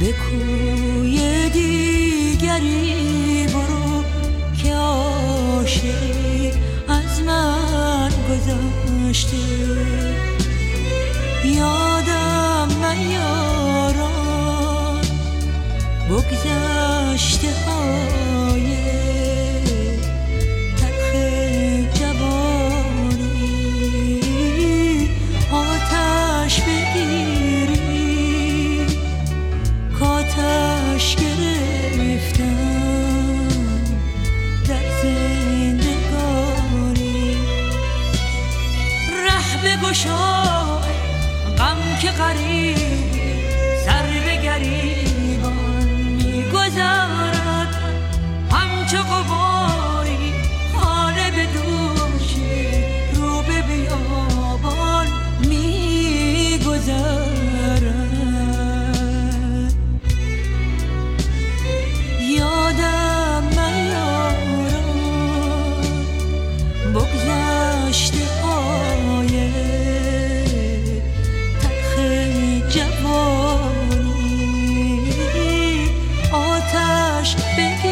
به کوی دیگری برو که عاشقی از من گذاشته یادم نیاران بگذشته های گشای غم که غریب hush, baby.